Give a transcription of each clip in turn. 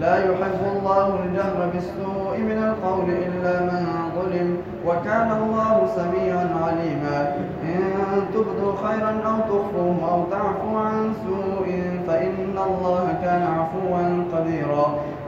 لا يحب الله الجهر بالسوء من القول إلا من ظلم وكان الله سميعا عليما. إن تبدوا خيرا أو تخفوه أو تعفوا عن سوء فإن الله كان عفوا قديرا.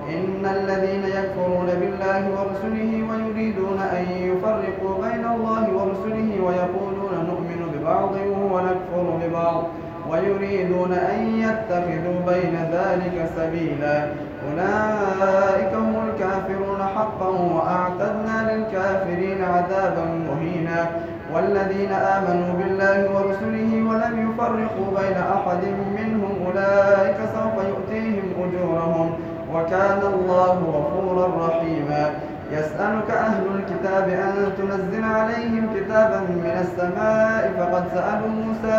إن الذين يكفرون بالله ورسله ويريدون أن يفرقوا بين الله ورسله ويقولون نؤمن ببعض ونكفر ببعض ويريدون أن يتخذوا بين ذلك سبيلا. أولئك هم الكافرون حقا وأعتدنا للكافرين عذابا مهينا. والذين آمنوا بالله ورسله ولم يفرقوا بين أحد منهم أولئك سوف يؤتيهم أجورهم وكان الله غفورا رحيما. يسألك أهل الكتاب أن تنزل عليهم كتابا من السماء فقد سألوا موسى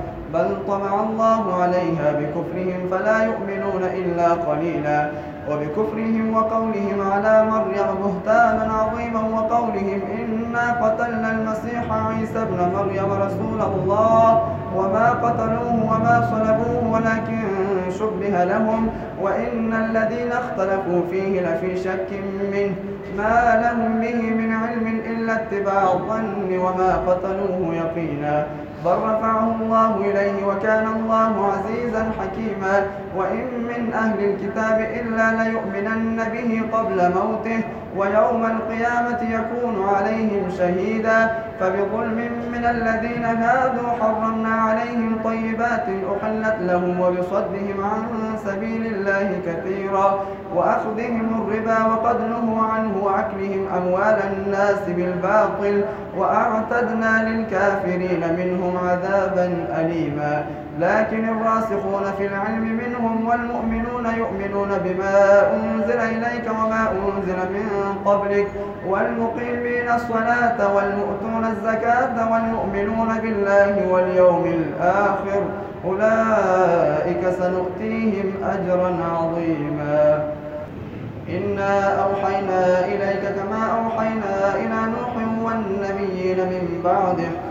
بل طمع الله عليها بكفرهم فلا يؤمنون إلا قليلا وبكفرهم وقولهم على مريم بهتانا عظيما وقولهم إنا قتلنا المسيح عيسى ابن مريم رسول الله وما قتلوه وما صلبوه ولكن شبه لهم وإن الذين اختلفوا فيه لفي شك منه ما لهم به من علم إلا اتباع الظن وما قتلوه يقينا بل رفعه الله إليه وكان الله عزيزا حكيما. وإن من أهل الكتاب إلا ليؤمنن به قبل موته ويوم القيامة يكون عليهم شهيدا. فبظلم من الذين هادوا حرمنا عليهم طيبات أحلت لهم وبصدهم عن سبيل الله كثيرا. وأخذهم الربا وقد نهوا عنه وأكلهم أموال الناس بالباطل. وأعتدنا للكافرين منهم عذابا أليما. لكن الراسخون في العلم منهم والمؤمنون يؤمنون بما أنزل إليك وما أنزل من قبلك والمقيمين الصلاة والمؤتون الزكاة والمؤمنون بالله واليوم الآخر. أولئك سنؤتيهم أجرا عظيما. إنا أوحينا إليك كما أوحينا إلى نوح والنبيين من بعده.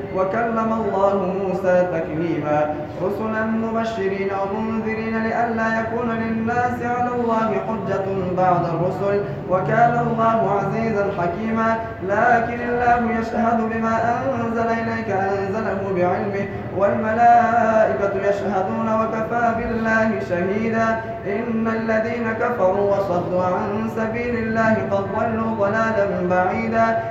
وكلم الله موسى تكليما. رسلا مبشرين ومنذرين لئلا يكون للناس على الله حجة بعد الرسل وكان الله عزيزا حكيما. لكن الله يشهد بما أنزل إليك أنزله بعلمه والملائكة يشهدون وكفى بالله شهيدا. إن الذين كفروا وصدوا عن سبيل الله قد ضلوا ضلالا بعيدا.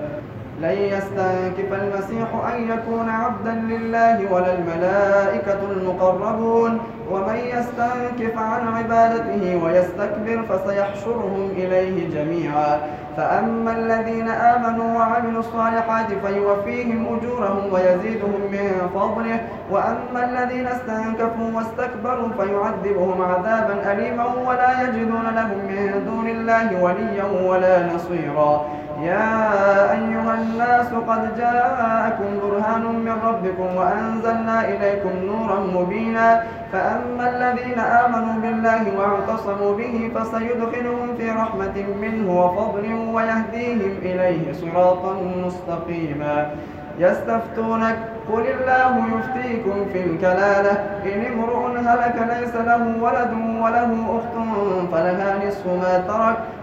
لن يستنكف المسيح أن يكون عبدا لله ولا الملائكة المقربون. ومن يستنكف عن عبادته ويستكبر فسيحشرهم إليه جميعا. فأما الذين آمنوا وعملوا الصالحات فيوفيهم أجورهم ويزيدهم من فضله. وأما الذين استنكفوا واستكبروا فيعذبهم عذابا أليما ولا يجدون لهم من دون الله وليا ولا نصيرا. يا أيها الناس قد جاءكم برهان من ربكم وأنزلنا إليكم نورا مبينا فأما الذين آمنوا بالله واعتصموا به فسيدخلهم في رحمة منه وفضل ويهديهم إليه صراطا مستقيما يستفتونك قل الله يفتيكم في الكلالة إن امرؤ هلك ليس له ولد وله أخت فلها نصف ما ترك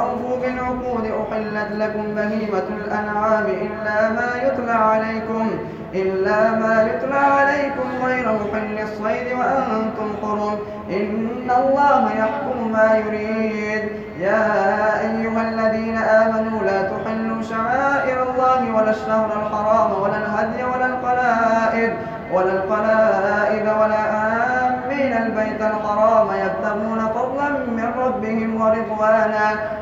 أوفوا بالعقود أحلت لكم بهيمة الأنعام. إلا ما يتلى عليكم إلا ما يتلى عليكم غير محل الصيد وأنتم حرم. إن الله يحكم ما يريد. يا أيها الذين آمنوا لا تحلوا شعائر الله ولا الشهر الحرام ولا الهدي ولا القلائد ولا القلائد ولا آمين. البيت الحرام يبتغون فضلا من ربهم ورضوانا.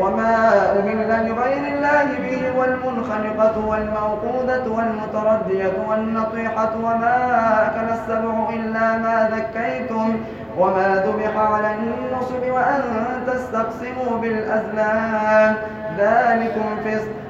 وما أهل لغير الله به والمنخنقة والموقودة والمتردية والنطيحة وما أكل السبع إلا ما ذكيتم وما ذبح على النصب وأن تستقسموا بالأزلام. ذلكم فسق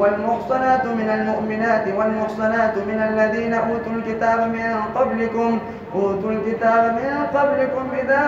والمحصنات من المؤمنات والمحصنات من الذين أوتوا الكتاب من قبلكم أوتوا الكتاب من قبلكم إذا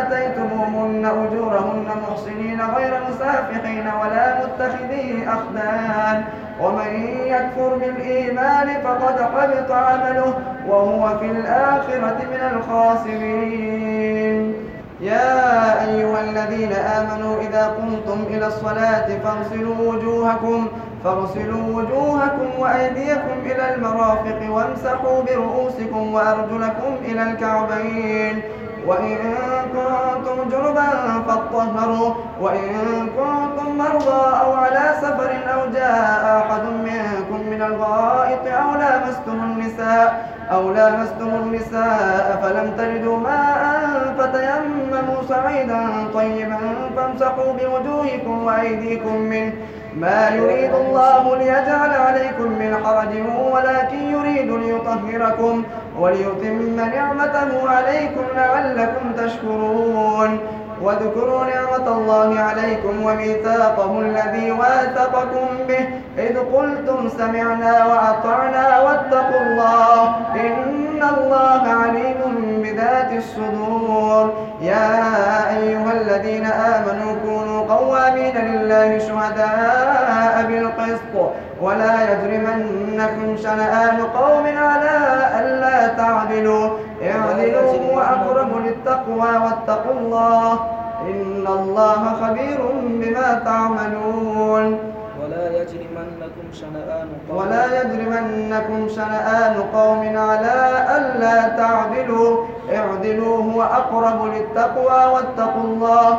آتيتموهن أجورهن محصنين غير مسافحين ولا متخذي أخدان. ومن يكفر بالإيمان فقد حبط عمله وهو في الآخرة من الخاسرين. يا أيها الذين آمنوا إذا قمتم إلى الصلاة فاغسلوا وجوهكم فاغسلوا وجوهكم وأيديكم إلى المرافق وامسحوا برؤوسكم وأرجلكم إلى الكعبين. وإن كنتم جنبا فاطهروا. وإن كنتم مرضى أو على سفر أو جاء أحد منكم من الغائط أو لامستم النساء أو لامستم النساء فلم تجدوا ماء فتيمموا سعيدا طيبا فامسحوا بوجوهكم وأيديكم منه. ما يريد الله ليجعل عليكم من حرج ولكن يريد ليطهركم وليتم نعمته عليكم لعلكم تشكرون. واذكروا نعمة الله عليكم وميثاقه الذي واثقكم به. إذ قلتم سمعنا وأطعنا واتقوا الله. إن الله عليم بذات الصدور. يا أيها الذين آمنوا لله شهداء بالقسط ولا يجرمنكم شنآن قوم على ألا تعدلوا. اعدلوا هو أقرب للتقوى واتقوا الله. إن الله خبير بما تعملون. ولا يجرمنكم شنآن قوم ولا يجرمنكم شنآن قوم على ألا تعدلوا. اعدلوا هو أقرب للتقوى واتقوا الله.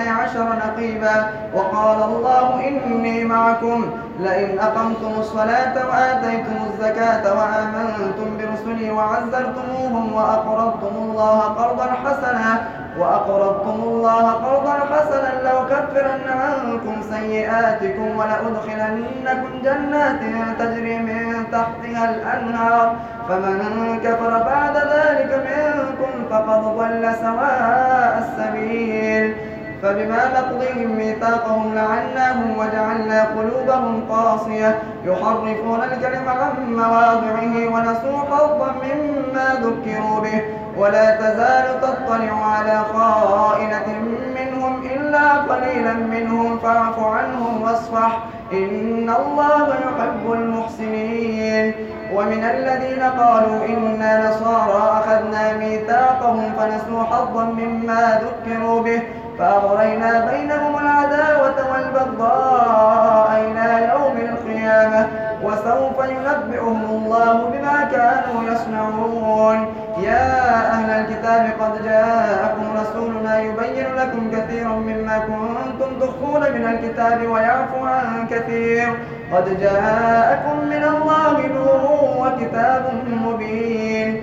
اثني عشر نقيبا وقال الله إني معكم. لئن أقمتم الصلاة وآتيتم الزكاة وآمنتم برسلي وعزرتموهم وأقرضتم الله قرضا حسنا وأقرضتم الله قرضا حسنا لأكفرن عنكم سيئاتكم ولأدخلنكم جنات تجري من تحتها الأنهار. فمن كفر بعد ذلك منكم فقد ضل سواء السبيل. فبما نقضهم ميثاقهم لعناهم وجعلنا قلوبهم قاسية يحرفون الكلم عن مواضعه ونسوا حظا مما ذكروا به. ولا تزال تطلع على خائنة منهم إلا قليلا منهم. فاعف عنهم واصفح. إن الله يحب المحسنين. ومن الذين قالوا إنا نصارى أخذنا ميثاقهم فنسوا حظا مما ذكروا به. فأغرينا بينهم العداوة والبغضاء إلى يوم القيامة وسوف ينبئهم الله بما كانوا يصنعون. يا أهل الكتاب قد جاءكم رسولنا يبين لكم كثيرا مما كنتم تخفون من الكتاب ويعفو عن كثير. قد جاءكم من الله نور وكتاب مبين.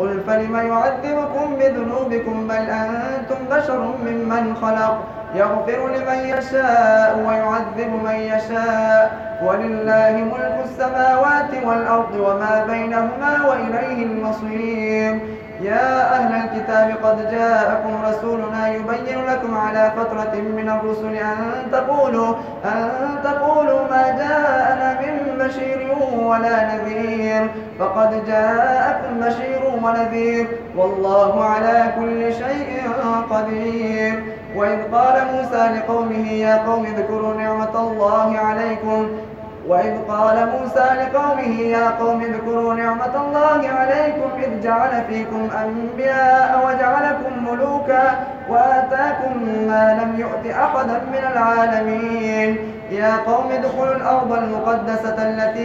قل فلم يعذبكم بذنوبكم بل أنتم بشر ممن خلق يغفر لمن يشاء ويعذب من يشاء ولله ملك السماوات والأرض وما بينهما وإليه المصير يا أهل الكتاب قد جاءكم رسولنا يبين لكم على فترة من الرسل أن تقولوا, أن تقولوا ما جاءنا من بشير ولا نذير. فقد جاءكم بشير ونذير. والله على كل شيء قدير. وإذ قال موسى لقومه يا قوم اذكروا نعمة الله عليكم. وإذ قال موسى لقومه يا قوم اذكروا نعمة الله عليكم. إذ جعل فيكم أنبياء وجعلكم ملوكا وآتاكم ما لم يؤت أحدا من العالمين. يا قوم ادخلوا الأرض المقدسة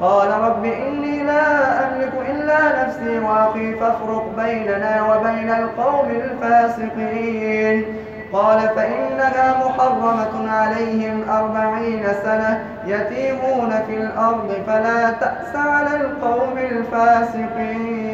قال رب إني لا أملك إلا نفسي وأخي فافرق بيننا وبين القوم الفاسقين. قال فإنها محرمة عليهم أربعين سنة يتيمون في الأرض فلا تأس على القوم الفاسقين.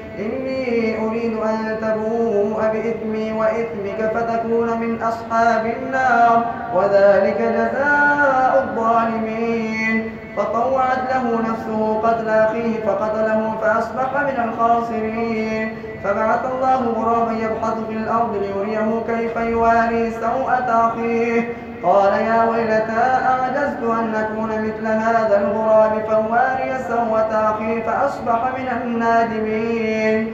أريد أن تبوء بإثمي وإثمك فتكون من أصحاب النار وذلك جزاء الظالمين. فطوعت له نفسه قتل أخيه فقتله فأصبح من الخاسرين. فبعث الله غرابا يبحث في الأرض ليريه كيف يواري سوءة أخيه. قال يا ويلتى أعجزت أن أكون مثل هذا الغراب فواري سوءة أخي فأصبح من النادمين.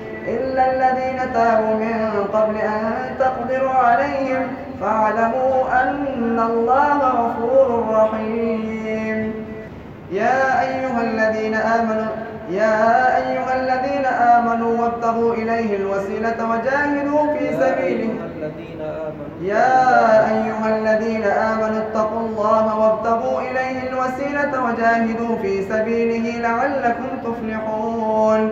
إلا الذين تابوا من قبل أن تقدروا عليهم فاعلموا أن الله غفور رحيم. يا أيها الذين آمنوا يا أيها الذين آمنوا وابتغوا إليه الوسيلة وجاهدوا في سبيله. يا أيها الذين آمنوا اتقوا الله وابتغوا إليه الوسيلة وجاهدوا في سبيله لعلكم تفلحون.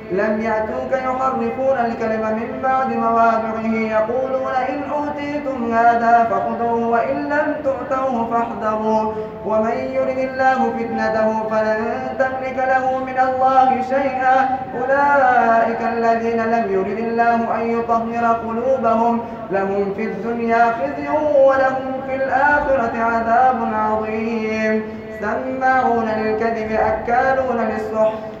لم يأتوك يحرفون الكلم من بعد مواضعه يقولون إن أوتيتم هذا فخذوه وإن لم تؤتوه فاحذروا. ومن يرد الله فتنته فلن تملك له من الله شيئا. أولئك الذين لم يرد الله أن يطهر قلوبهم لهم في الدنيا خزي ولهم في الآخرة عذاب عظيم. سماعون للكذب أكالون للسحت